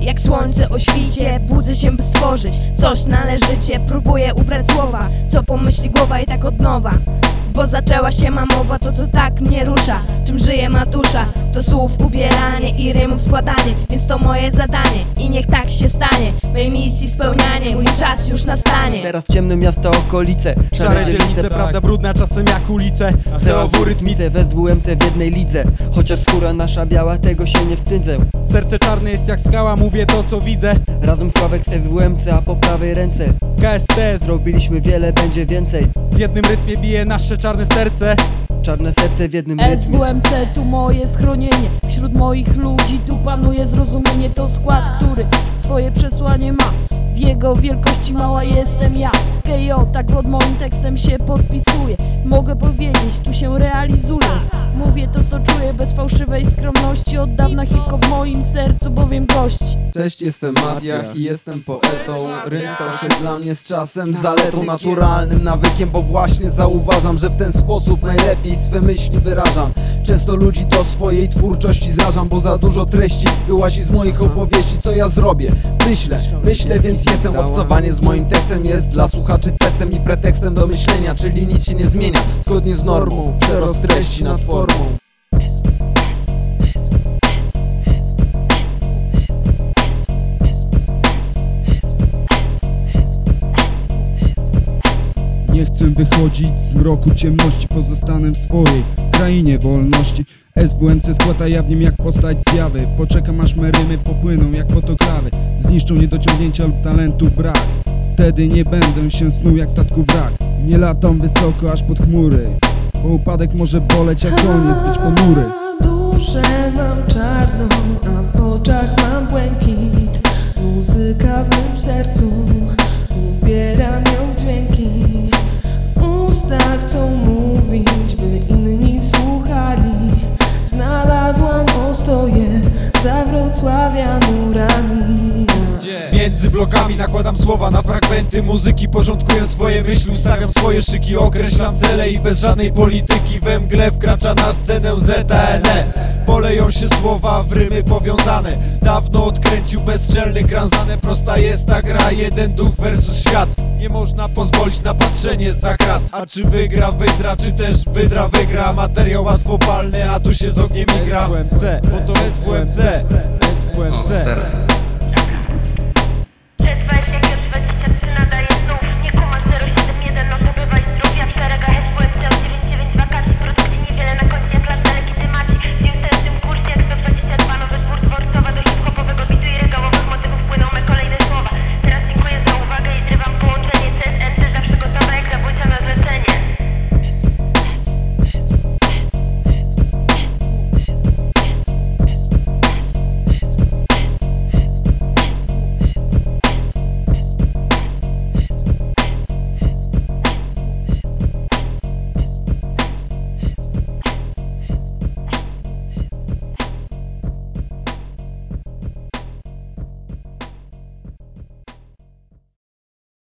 Jak słońce o świcie, budzę się by stworzyć Coś. Należycie, próbuję ubrać słowa. Co pomyśli głowa i tak od nowa. Bo zaczęła się mamowa, to co tak mnie rusza Czym żyje ma dusza To słów ubieranie i rymów składanie Więc to moje zadanie i niech tak się stanie. Mej misji spełnianie, mój czas już nastanie Teraz ciemne miasto, okolice Szare dzielnice, prawda brudna, czasem jak ulice. A Teowu rytmice, we SWMC w jednej lidze. Chociaż skóra nasza biała, tego się nie wstydzę. Serce czarne jest jak skała, mówię to co widzę. Razem Sławek z SWMC, a po prawej ręce. KST Zrobiliśmy wiele, będzie więcej. W jednym rytmie bije nasze czarne serce Czarne serce w jednym SWMC tu moje schronienie. Wśród moich ludzi tu panuje zrozumienie. To skład, który swoje przesłanie ma. W jego wielkości mała jestem ja. KO tak pod moim tekstem się podpisuje. Mogę powiedzieć, Bez fałszywej skromności Od dawna hip w moim sercu bowiem gości Cześć, jestem Matiach i jestem poetą. Rym stał się dla mnie z czasem zaletą Naturalnym nawykiem, bo właśnie zauważam Że w ten sposób najlepiej swe myśli wyrażam. Często ludzi do swojej twórczości zrażam Bo za dużo treści wyłazi z moich opowieści Co ja zrobię? Myślę, myślę, więc jestem. Obcowanie z moim tekstem jest dla słuchaczy testem I pretekstem do myślenia, czyli nic się nie zmienia Zgodnie z normą, przerost treści nad formą Nie chcę wychodzić z mroku ciemności Pozostanę w swojej krainie wolności. SWMC składa jawnym jak postać zjawy Poczekam aż me rymy popłyną jak fotoklawy Zniszczą niedociągnięcia lub talentu brak. Wtedy nie będę się snuł jak statku wrak. Nie latam wysoko aż pod chmury. Bo upadek może boleć jak koniec być ponury Wrocławia murami. Między blokami nakładam słowa na fragmenty muzyki Porządkuję swoje myśli, ustawiam swoje szyki Określam cele i bez żadnej polityki. We mgle wkracza na scenę ZNE Poleją się słowa w rymy powiązane. Dawno odkręcił bezczelny kranzane Prosta jest ta gra, jeden duch versus świat. Nie można pozwolić na patrzenie za krat. A czy wygra wydra, czy też wydra wygra? Materiał łatwopalny, a tu się z ogniem igra. SWMC, bo to SWMC SWMC O, teraz. Przetrwać jak